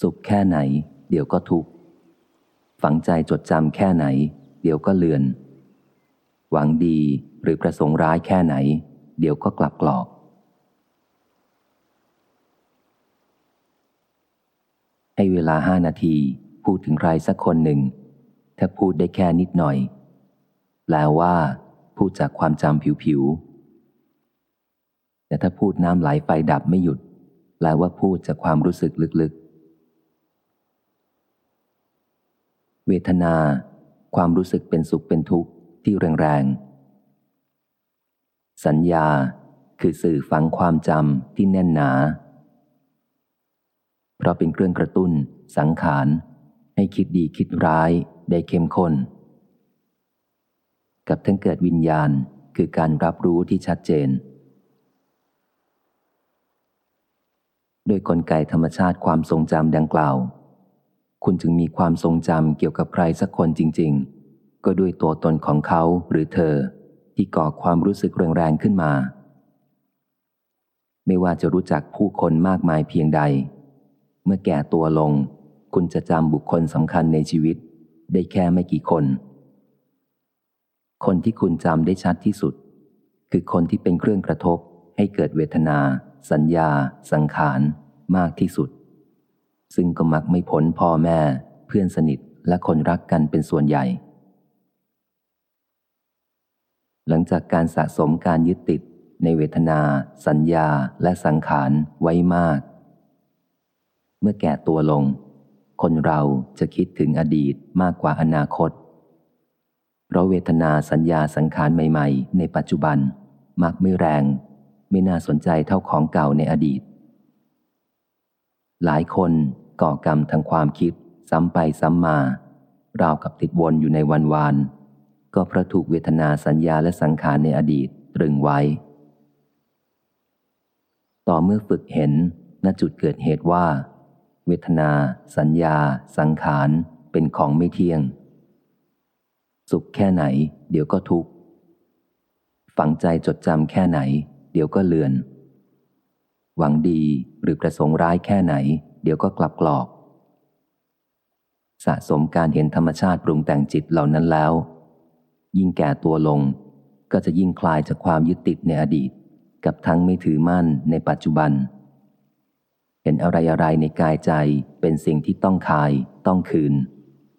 สุขแค่ไหน เดี๋ยวก็ทุกข์ฝังใจจดจำแค่ไหน เดี๋ยวก็เลือน หวังดีหรือประสงค์ร้ายแค่ไหน เดี๋ยวก็กลับกรอกให้เวลาห้านาทีพูดถึงใครสักคนหนึ่ง ถ้าพูดได้แค่นิดหน่อยแปลว่า พูดจากความจำผิวๆแต่ถ้าพูดน้ำไหลไฟดับไม่หยุดแปลว่าพูดจากความรู้สึกลึกๆ เวทนา ความรู้สึกเป็นสุขเป็นทุกข์ที่แรงๆ สัญญาคือสื่อฝังความจำที่แน่นหนา เพราะเป็นเครื่องกระตุ้น สังขารให้คิดดีคิดร้ายได้เข้มข้น กับทั้งเกิดวิญญาณคือการรับรู้ที่ชัดเจนโดยกลไกธรรมชาติความทรงจำดังกล่าว คุณจึงมีความทรงจำเกี่ยวกับใครสักคนจริง ๆ ก็ด้วยตัวตนของเขาหรือเธอ ที่ก่อความรู้สึกแรงๆขึ้นมา ไม่ว่าจะรู้จักผู้คนมากมายเพียงใด เมื่อแก่ตัวลง คุณจะจำบุคคลสำคัญในชีวิต ได้แค่ไม่กี่คน คนที่คุณจำได้ชัดที่สุด คือคนที่เป็นเครื่องกระทบให้เกิดเวทนา สัญญา สังขาร มากที่สุด ซึ่งก็มักไม่พ้นพ่อแม่ เพื่อนสนิทและคนรักกันเป็นส่วนใหญ่ หลังจากการสะสมการยึดติดในเวทนา สัญญาและสังขารไว้มาก เมื่อแก่ตัวลง คนเราจะคิดถึงอดีตมากกว่าอนาคต เพราะเวทนาสัญญาสังขารใหม่ๆ ในปัจจุบัน มักไม่แรง ไม่น่าสนใจเท่าของเก่าในอดีต หลายคน ก่อกรรมทางความคิด ซ้ำไปซ้ำมา ราวกับติดวนอยู่ในวันวาน ก็เพราะถูกเวทนาสัญญาและสังขารในอดีตตรึงไว้ ต่อเมื่อฝึกเห็นณจุดเกิดเหตุว่า เวทนา สัญญา สังขาร เป็นของไม่เที่ยง สุขแค่ไหน เดี๋ยวก็ทุกข์ฝังใจจดจำแค่ไหน เดี๋ยวก็เลือน หวังดีหรือประสงค์ร้ายแค่ไหนเดี๋ยวก็กลับกรอก สะสมการเห็นธรรมชาติปรุงแต่งจิตเหล่านั้นแล้ว ยิ่งแก่ตัวลง ก็จะยิ่งคลายจากความยึดติดในอดีต กับทั้งไม่ถือมั่นในปัจจุบัน เห็นอะไรอะไรในกายใจเป็นสิ่งที่ต้องคาย ต้องคืน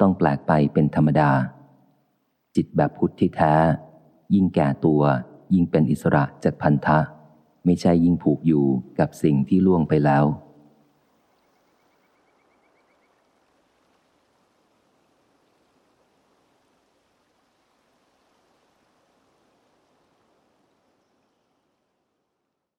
ต้องแปลกไปเป็นธรรมดา จิตแบบพุทธที่แท้ ยิ่งแก่ตัว ยิ่งเป็นอิสระจากพันธะ ไม่ใช่ยิ่งผูกอยู่กับสิ่งที่ล่วงไปแล้ว